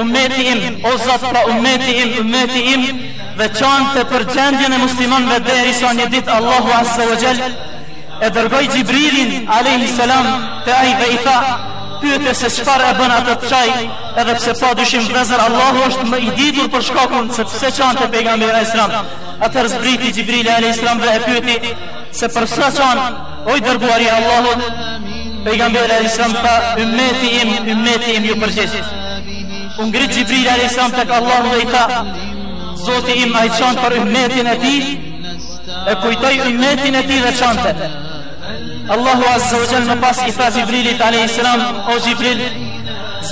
Ummeti im, o Zot, pra ummeti im, ummeti im, dhe qante për gjendjen e muslimonëve derisa një dit Allahu Azza wa Gjell e dërgoi Gjibrilin Alehi Selam te ai dhe i tha pyete se çfarë e bën atë të qajë edhe pse pa dyshim vllezër Allahu është më i ditur për shkakun se pse qante pejgamberi Alehi Selam atëherë zbriti Gjibrili Alehi Selam dhe e pyeti se përse qan O i dërguar i Allahut, pejgamberi alayhis salam tha, ummeti im, ummeti im iu përgjigj. U ngrit Xhibril alayhis salam tek Allahu dhe i tha, Zoti im ai qan për ummetin e tij, e kujtoi ummetin e tij dhe qante. Allahu azza wa jalla më pas i tha Xhibrilit alayhis salam, o Xhibril,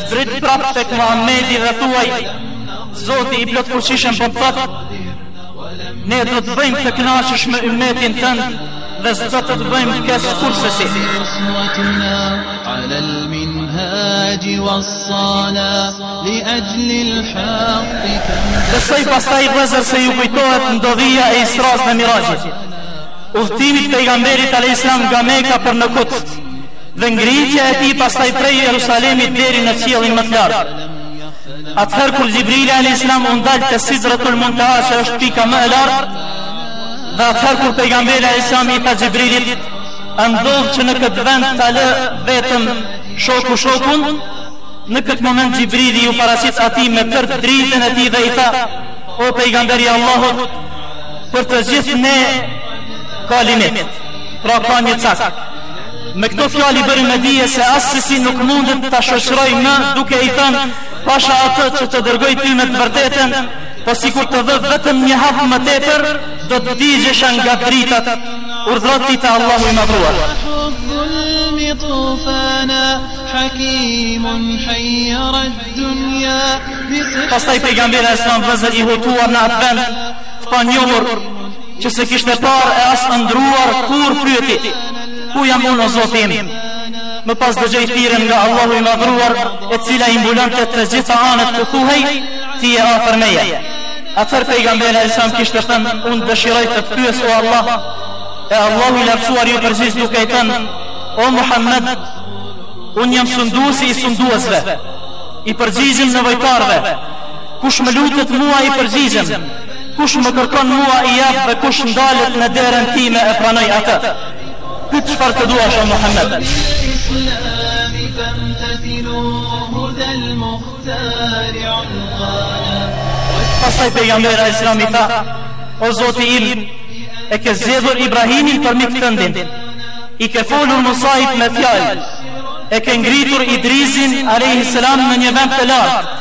zbrit prapë tek Muhamedi dhe thuaji, Zoti i plotfuqishëm po thotë, Ne do të bëjmë të kënaqesh me ymmetin tënd dhe s'do të të bëjmë keq kurrsesi. Besoj pastaj vllezër se ju kujtohet ndodhia e Israsë dhe Mirajit. Udhëtimit të pejgamberit a.s. nga Meka për në Kuds dhe ngritja e tij pastaj prej Jerusalemit deri në qiellin më të lartë. Atëherë kur Xhibrili alayhis salam u ndal te Sidratul Muntaha, që është pika më e lartë, dhe atëherë kur pejgamberi alayhis salam i tha Xhibrilit, "A ndodh që në këtë vend ta lërë vetëm shoku shokun?" Në këtë moment Xhibrili iu paraqit atij me tërë dritën e tij dhe i tha, "O pejgamberi i Allahut, për të gjithë ne ka limit, pra ka një cak." Me këto fjalë i bëri me dije se asesi nuk mundet ta shoqërojë më, duke i thënë, Pasha atë që të dërgoi ty me të vërtetën, po sikur të vë vetëm një hap më tepër, do të digjesha nga dritat, urdhëro ti te Allahu i Madhëruar. Pastaj pejgamberi alayhis salam vllezër i hutuar në atë vend të panjohur që s'e kishte parë e as ëndërruar kurrë pyeti ku jam unë o Zoti im më pas dëgjoi thirrjen nga Allahu i madhëruar e cila i mbulonte të gjitha anët ku thuhej ti je afër meje atëherë pejgamberi alajhi salam kishte thënë unë dëshiroj të të pyes o Allah e Allahu i lartësuar iu përgjigj duke i thënë o Muhammed unë jam sunduesi i sunduesve i përgjigjem nevojtarëve kush më lutet mua i përgjigjem Kush më kërkon mua i jap dhe kush ndalet në derën time e pranoj atë. Pyet çfarë të duash o Muhammed. Pastaj pejgamberi alayhis salam i tha, O Zoti im, e ke zgjedhur Ibrahimin për mik tëndin. I ke folur Musait me fjalë. E ke ngritur Idrisin alayhis salam në një vend të lartë.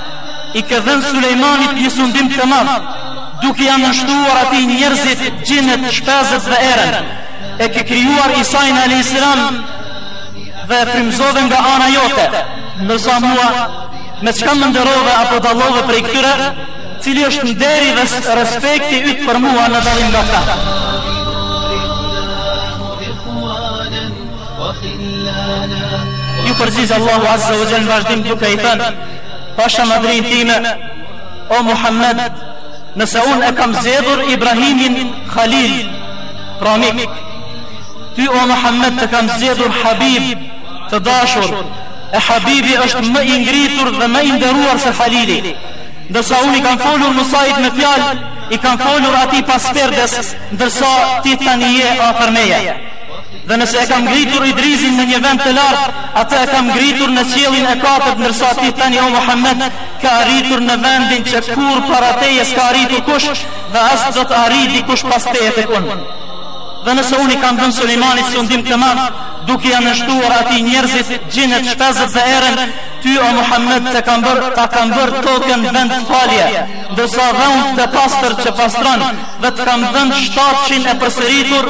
i ke dhënë Sulejmanit një sundim të madh, duke ia nënshtruar atij njerëzit, xhinët, shpezët dhe erën, e ke krijuar Isajn a.s. dhe e frymëzove nga ana jote, ndërsa mua, me çka më nderove apo dallove prej këtyre, cili është nderi dhe respekti yt për mua në dallim nga ta. Iu përgjigj Allahu Azza ve xhel në vazhdim duke i thënë, Pasha madhërinë time, o Muhammed, nëse unë e kam zgjedhur Ibrahimin Halil, pra mik, ty o Muhammed të kam zgjedhur Habib të dashur, e Habibi është më i ngritur dhe më i nderuar se Halili, ndërsa unë i kam folur Musait me fjalë, i kam folur atij pas perdes, ndërsa ti tani je afër meje. Dhe nëse e kam ngritur Idrisin në një vend të lartë, atë e kam ngritur në qiellin e katërt ndërsa ti tani o Muhammed ke arritur në vendin që kurrë para teje s'ka arritur kush dhe as do të arrijë dikush pas teje të kun. Dhe nëse unë i kam dhënë Sulejmanit sundim të madh, duke ia nënshtruar atij njerëzit, xhinët, shpezët dhe erën, ty o Muhammed të kam bërë, ta kam bërë tokën vend falje, ndërsa dheun të pastër që pastron, dhe të kam dhënë shtatëshen e përsëritur,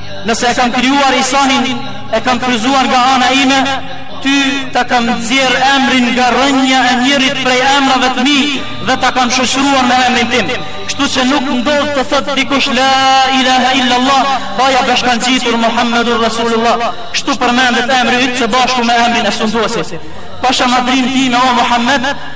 Nëse e kam krijuar Isain, e kam frymëzuar nga ana ime, ty ta kam nxjerrë emrin nga rrënja e njërit prej emrave të mi dhe ta kam shoqëruar me emrin tim. Kështu që nuk ndodh të thotë dikush la ilaha illa Allah, pa ia bashkëngjitur Muhammedun Rasulullah. Kështu përmendet emri yt së bashku me emrin e sunduesit. Pasha madhërinë time o Muhammed,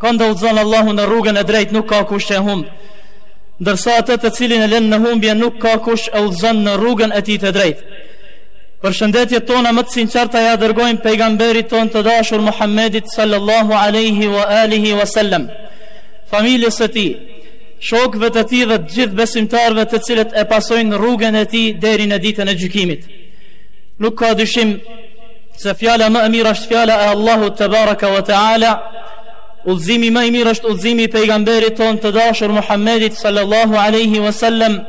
Kënd udhëzon Allahu në rrugën e drejtë nuk ka kush e humb. Ndërsa atë të cilin e lën në humbje nuk ka kush e udhëzon në rrugën e tij të drejtë. Përshëndetjet tona më të sinqerta ia dërgojmë pejgamberit tonë të dashur Muhammedit sallallahu alaihi wa alihi wa sallam. Familjes së tij, shokëve të tij dhe të gjithë besimtarëve të cilët e pasojnë rrugën e tij deri në ditën e gjykimit. Nuk ka dyshim Se fjala më e mirë është fjala e Allahut te baraka ve teala. Udhëzimi më i mirë është udhëzimi i pejgamberit tonë të dashur Muhammedit sallallahu alaihi wasallam.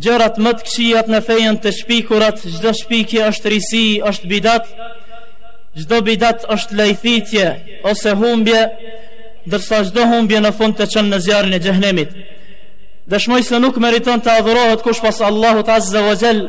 Gjërat më të këqijat në fe janë të shpikurat, çdo shpikje është risi, është bidat. Çdo bidat është lajthitje ose humbje, ndërsa çdo humbje në fund të çon në zjarrin e xhehenemit. Dëshmoj se nuk meriton të adhurohet kush pos Allahut azza wa jall.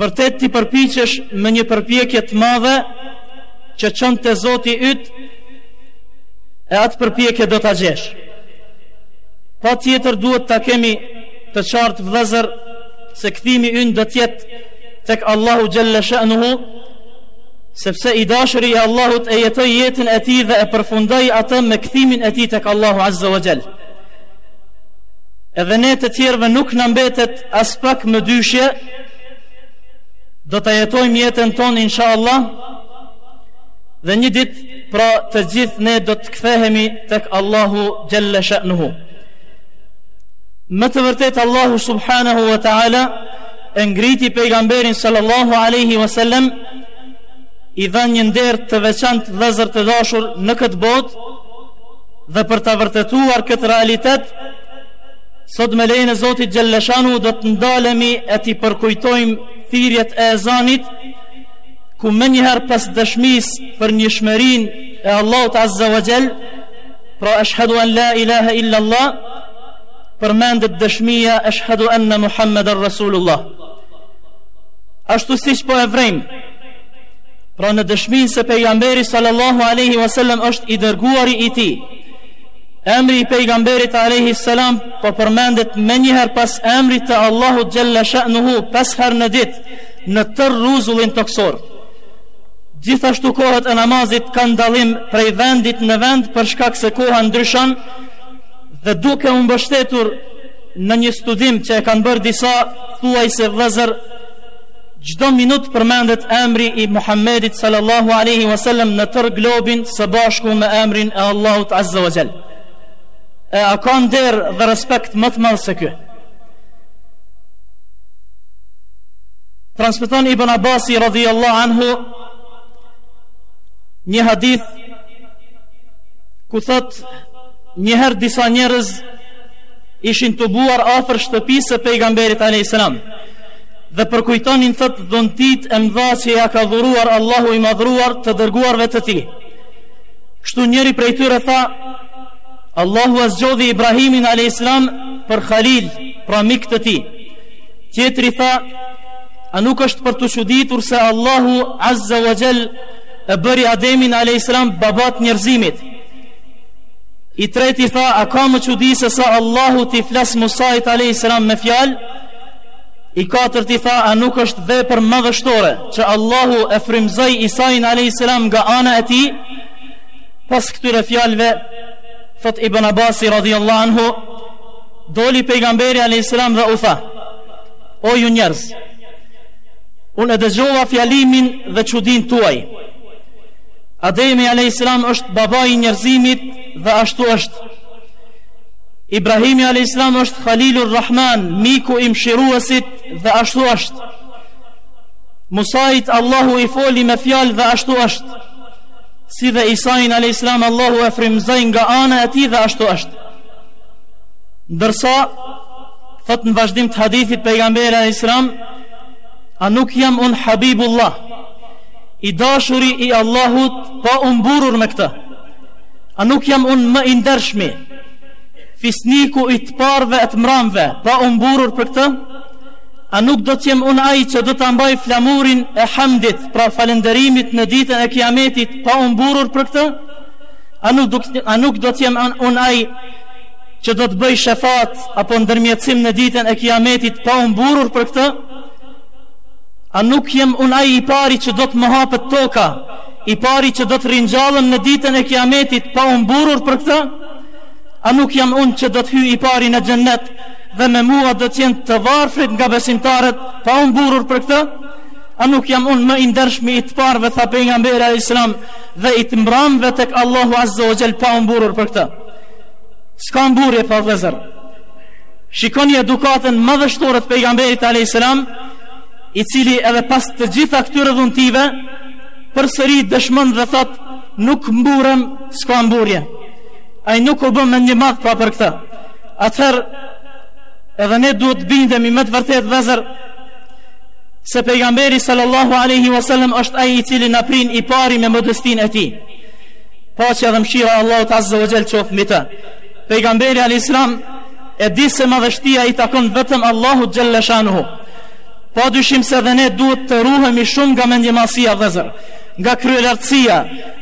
Vërtet ti përpiqesh me një përpjekje të madhe që çon te Zoti yt e atë përpjekje do ta gjesh. Patjetër duhet ta kemi të qartë vëllezër se kthimi ynë do të jetë tek Allahu xhelle shanuhu sepse i dashuri i Allahut e jetoi jetën e tij dhe e përfundoi atë me kthimin e tij tek Allahu azze ue xhel. Edhe ne të tjerëve nuk na mbetet aspak më dyshje do ta jetojmë jetën tonë inshallah dhe një ditë pra të gjithë ne do të kthehemi tek Allahu xhelle shanuhu. Me të vërtetë Allahu subhanahu wa ta'ala e ngriti pejgamberin sallallahu alaihi wasallam i dha një nder të veçantë vëllezër të dashur në këtë botë Dhe për ta vërtetuar këtë realitet, sot me lejen e Zotit xhelle shanuhu do të ndalemi e t'i përkujtojmë thirrjet e ezanit, ku menjëherë pas dëshmisë për njëshmërinë e Allahut azze ue xhel, pra eshhedu en la ilahe il-lallah, përmendet dëshmia eshhedu enne Muhammeden Resulullah. Ashtu siç po e vërejmë, Pra në dëshminë se pejgamberi sallallahu aleyhi wasallam është i dërguari i tij. Emri i pejgamberit aleyhi sallam po përmendet menjëherë pas emrit të Allahut xhelle shanuhu pesë herë në ditë në tërë rruzullin tokësor. Gjithashtu kohët e namazit kanë dallim prej vendit në vend për shkak se koha ndryshon dhe duke u mbështetur në një studim që e kanë bërë disa thuajse vëllezër Çdo minutë përmendet emri i Muhammedit sallallahu alaihi wasallam në tërë globin së bashku me emrin e Allahut azze ue xhel. E a ka nder dhe respekt më të madh se ky? Transmeton Ibn Abbasi radhiyallahu anhu një hadith ku thotë një herë disa njerëz ishin tubuar afër shtëpisë së pejgamberit alayhis salam dhe përkujtonin thotë dhuntitë e mëdha që ia ka dhuruar Allahu i madhëruar të dërguarve të tij. Kështu njëri prej tyre tha, Allahu e zgjodhi Ibrahimin a.s. për Halil, pra mik të tij. Tjetri tha, a nuk është për t'u çuditur se Allahu azze ue xhel e bëri Ademin a.s. baba të njerëzimit. I treti tha, a ka më çudi sesa Allahu t'i flasë Musait a.s. me fjalë, I katërti tha, a nuk është vepër madhështore që Allahu e frymëzoi Isain alayhis salam nga ana e tij? Pas këtyre fjalëve, thotë Ibn Abbasi radhiyallahu anhu, doli pejgamberi alayhis salam dhe u tha: O ju njerëz, unë e dëgjova fjalimin dhe çudinë tuaj. Ademi alayhis salam është babai i njerëzimit dhe ashtu është Ibrahimi a.s. është Khalilur Rahman, miku i Mëshiruesit dhe ashtu është. Musait Allahu i foli me fjalë dhe ashtu është. Si dhe Isain a.s. Allahu e frymëzoi nga ana e tij dhe ashtu është. Ndërsa, thotë në vazhdim të hadithit pejgamberi a.s. A nuk jam unë Habibullah, i dashuri i Allahut pa u mburrur me këtë. A nuk jam unë më i ndershmi, fisniku i të parëve e të mramëve, pa u mburrur për këtë, a nuk do të jem unë ai që do ta mbaj flamurin e hamdit, pra falënderimit në ditën e Kiametit, pa u mburur për këtë? A nuk do a nuk do të jem unë ai që do të bëj shefat apo ndërmjetësim në ditën e Kiametit pa u mburur për këtë? A nuk jem unë ai i pari që do të më hapet toka? i pari që do të ringjallem në ditën e Kiametit pa u mburrur për këtë? A nuk jam unë që do të hyj i pari në xhennet dhe me mua do të jenë të varfrit nga besimtarët pa u mburrur për këtë? A nuk jam unë më i ndershmi i të parëve tha pejgamberi alayhis salam dhe i të mbramëve tek Allahu azza wa jall pa u mburrur për këtë? S'ka mburrje pra vëllezër. Shikoni edukatën madhështore të pejgamberit alayhis salam i cili edhe pas të gjitha këtyre dhuntive përsëri dëshmon dhe thotë nuk mburrem s'ka mburrje ai nuk u bë mendjemadh pra për këtë atëherë edhe ne duhet të bindemi me të vërtetë vëllezër se pejgamberi sallallahu aleyhi wasallam është ai i cili na prin i pari me modestinë e tij pa që edhe mëshira e Allahut azze ue xhel qoftë mbi të pejgamberi alayhis salam e di se madhështia i takon vetëm Allahut xhelle shanuhu Pa dyshim se edhe ne duhet të ruhemi shumë nga mendjemadhësia vëllezër, nga kryelartësia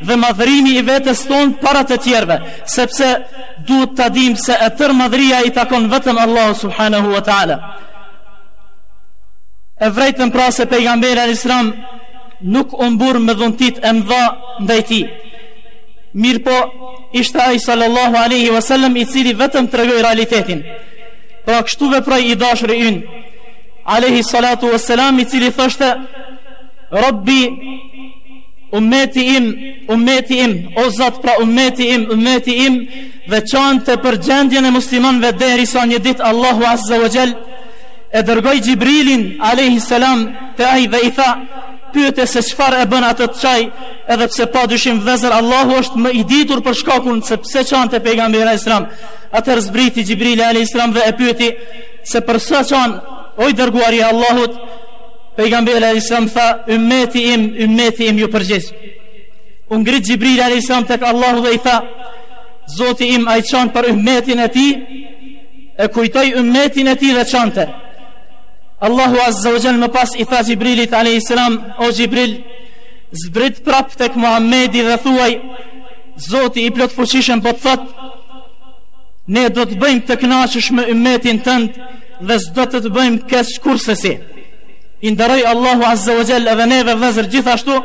dhe madhërimi i vetes tonë para të tjerëve, sepse duhet ta dimë se e tërë madhëria i takon vetëm Allahu Subhanahu wa Ta'ala. E vërejtëm pra se pejgamberi alayhis salam nuk u mburr me dhuntitë e mdha ndaj tij. Mirëpo, ishte ai sallallahu alaihi wasallam i cili vetëm tregoi realitetin. Pra kështu veproi i dashuri ynë, Alejhi salatu ve selam i cili thoshte Rabbi Ummeti im, ummeti im, o zot pra ummeti im, ummeti im Dhe qante për gjendjen e muslimanëve derisa një dit Allahu Azza wa Xhel e dërgoi Xhibrilin, alejhi selam, te ai dhe i tha Pyete se çfarë e bën atë të qajë Edhe pse pa dyshim vëllezër Allahu është më i ditur për shkakun Se pse qante pejgamberi alejhi selam Atëherë zbriti Xhibrili alejhi selam dhe e pyeti Se përse qan, o i dërguar i Allahut, pejgamberi alejhi selam tha, ymmeti im, ymmeti im iu përgjigj. U ngrit Xhibrili alejhi selam tek Allahu dhe i tha, zoti im ai qan për ymmetin e tij, e kujtoi ymmetin e tij dhe qante. Allahu Azza wa Jalla më pas i tha Xhibrilit alejhi selam, o Xhibril, zbrit prapë tek Muhammedi dhe thuaji, zoti i plotfuqishëm po të thotë, Ne do të bëjmë të kënaqësh me ymmetin tënd dhe s'do të të bëjmë keq kurrsesi. I nderoi Allahu Azza wa Jall edhe neve vëllezër gjithashtu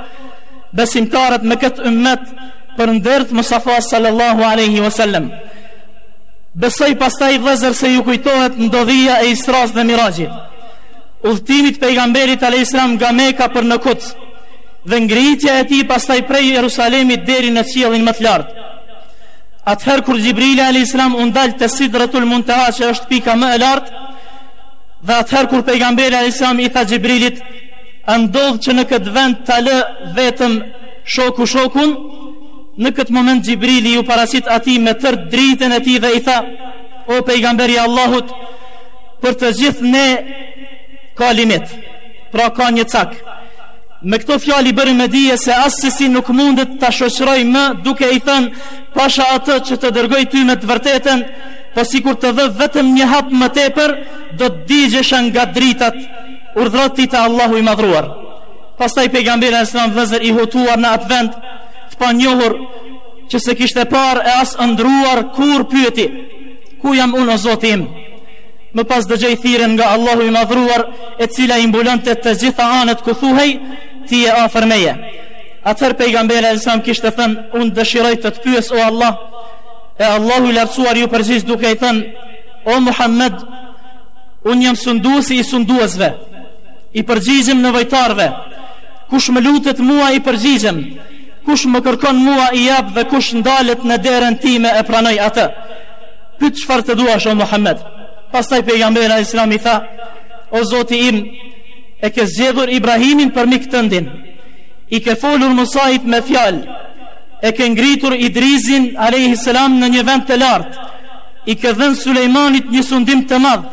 besimtarët me këtë ymmet për nder të Mustafa sallallahu alaihi wasallam. Besoj pastaj vëllezër se ju kujtohet ndodhia e Isras dhe Miraxhit. Udhëtimi i pejgamberit alayhis salam nga Mekka për në Kuds dhe ngritja e tij pastaj prej Jerusalemit deri në qiellin më të lartë. Atëherë kur Xhibrili alayhis salam u ndal te Sidratul Muntaha që është pika më e lartë, dhe atëherë kur pejgamberi alayhis salam i tha Xhibrilit, "A ndodh që në këtë vend ta lërë vetëm shoku shokun?" Në këtë moment Xhibrili iu paraqit atij me tërë dritën e tij dhe i tha, "O pejgamberi i Allahut, për të gjithë ne ka limit, pra ka një cak." Me këto fjalë i bëri me dije se asesi nuk mundet ta shoqërojë më duke i thënë pasha atë që të dërgoi ty me të vërtetën, po sikur të hedh vetëm një hap më tepër, do të digjesha nga dritat, urdhëro ti te Allahu i madhëruar. Pastaj pejgamberi alejhi selam vëllezër i hutuar në atë vend, të panjohur që s'e kishte parë e as ëndërruar kur pyeti, ku jam unë o zoti im? Më pas dëgjoi thirrjen nga Allahu i madhëruar, e cila i mbulonte të gjitha anët ku thuhej, ti je afër meje. Atëherë pejgamberi alaihi salam kishte thënë, unë dëshiroj të të pyes o Allah. E Allahu i lartësuar iu përgjigj duke i thënë, o Muhammed, unë jam sunduesi i sunduesve, i përgjigjem nevojtarëve. Kush më lutet mua i përgjigjem, kush më kërkon mua i jap dhe kush ndalet në derën time e pranoj atë. Pyet çfarë të duash o Muhammed. Pastaj pejgamberi alaihi salam i tha, o Zoti im, e ke zgjedhur Ibrahimin për mik tëndin. i ke folur Musait me fjalë, e ke ngritur Idrizin alayhi salam në një vend të lartë, i ke dhënë Sulejmanit një sundim të madh,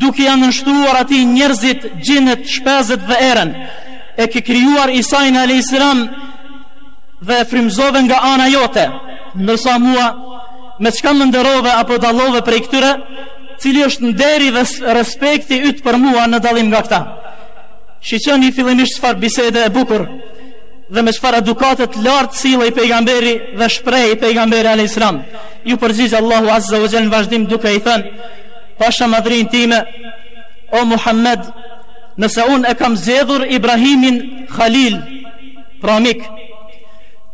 duke ia nënshtruar atij njerëzit, xhinët, shpezët dhe erën. E ke krijuar Isain alayhi salam dhe e frymëzove nga ana jote, ndërsa mua me çka më nderove apo dallove prej këtyre, cili është nderi dhe respekti yt për mua në dallim nga këta. Shiqoni fillimisht çfarë bisede e bukur dhe me çfarë edukate të lartë sillej pejgamberi dhe shprehej pejgamberi alayhis salam. Ju përgjigj Allahu azza wa jalla në vazhdim duke i thënë: "Pasha madhërinë time, o Muhammed, nëse unë e kam zgjedhur Ibrahimin Khalil, pra mik,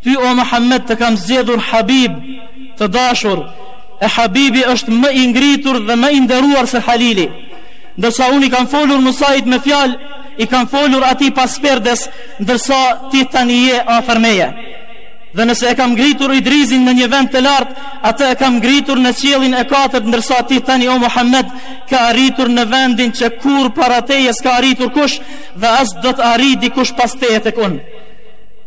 ty o Muhammed të kam zgjedhur Habib, të dashur, e Habibi është më i ngritur dhe më i nderuar se Khalili." Nëse unë i kam folur Musait me fjalë, i kam folur atij pas perdes, ndërsa ti tani je afër meje. Dhe nëse e kam ngritur Idrizin në një vend të lartë, atë e kam ngritur në qiellin e katërt, ndërsa ti tani o Muhammed ke arritur në vendin që kurrë para teje s'ka arritur kush dhe as do të arrijë dikush pas teje tek unë.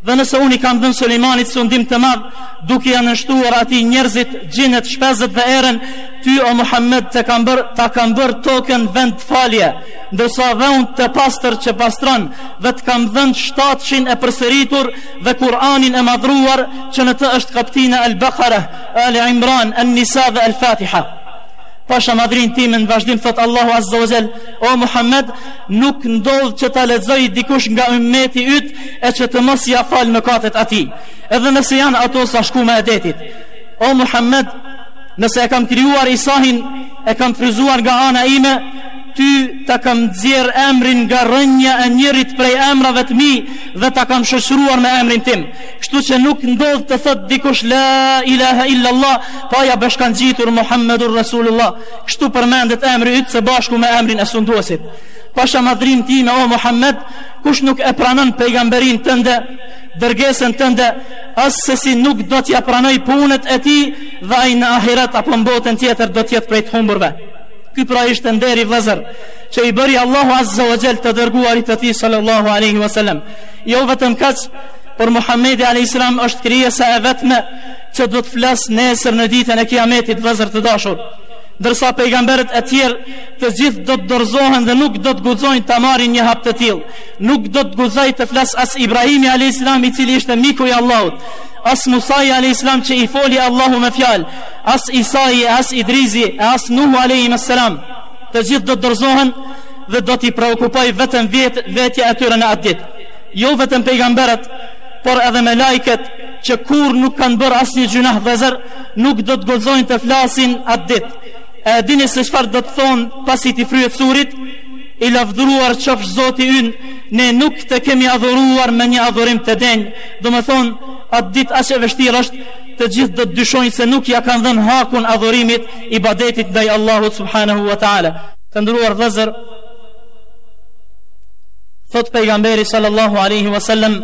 Dhe nëse unë i kam dhënë Sulejmanit sundim të madh, duke ia nënshtruar atij njerëzit, xhinët, shpezët dhe erën, Ty o Muhammed të kam bërë, ta kam bërë tokën vend falje, ndërsa dheun të pastër që pastron dhe të kam dhënë shtatëshen e përsëritur dhe Kur'anin e madhëruar që në të është kaptina El Bekare, Al Imran, El Nisa dhe El Fatiha. Pasha madhërinë time në vazhdim thotë Allahu Azza wa Jall, o Muhammed, nuk ndodh që ta lexojë dikush nga ummeti yt e që të mos ia fal mëkatet atij, edhe nëse janë ato sa shkuma e detit. O Muhammed, Nëse e kam krijuar Isahin, e kam frymëzuar nga ana ime, ty ta kam nxjerr emrin nga rrënja e njërit prej emrave të mi dhe ta kam shoqëruar me emrin tim. Kështu që nuk ndodh të thotë dikush la ilaha illa Allah, pa ia bashkëngjitur Muhammedur Rasulullah. Kështu përmendet emri yt së bashku me emrin e sunduesit. Pasha madhërinë time o Muhammed, kush nuk e pranon pejgamberinë tënde, dërgesën tënde, assesi nuk do t'ia pranoj punët e tij dhe ai në ahiret apo në botën tjetër do të jetë prej të humburve. Ky pra ishte nderi vëllezër që i bëri Allahu Azza wa Gjell të dërguarit të tij sallallahu aleyhi wa sallam. Jo vetëm kaq, por Muhammedi aleyhi sallam është krijesa e vetme që do të flasë nesër në ditën e kiametit vëllezër të dashur. Ndërsa pejgamberët e tjerë të gjithë do të dorëzohen dhe nuk do të guxojnë ta marrin një hap të tillë. Nuk do të guxojë të flasë as Ibrahimi alayhis salam i cili ishte miku i Allahut, as Musai alayhis salam që i foli Allahu me fjalë, as Isai, e as Idrizi, e as Nuhu alayhim salam. Të gjithë do të dorëzohen dhe do t'i preokupojë vetëm vet vetja e tyre në atë ditë. Jo vetëm pejgamberët, por edhe melajket që kurrë nuk kanë bërë asnjë gjynah vllezër, nuk do të guxojnë të flasin atë ditë. E dini se çfarë do të thonë pasi t'i fryet surit, I lavdruar qofsh zoti yn Ne nuk të kemi adhuruar me një adhurim të denjë Domethënë atë ditë aq e vështirë është Të gjithë do të dyshojnë se nuk ia kanë dhënë hakun adhurimit Ibadetit ndaj Allahut subhanahu wa ta'ala Të nderuar vllezër Thotë pejgamberi sallallahu aleyhi wa sallam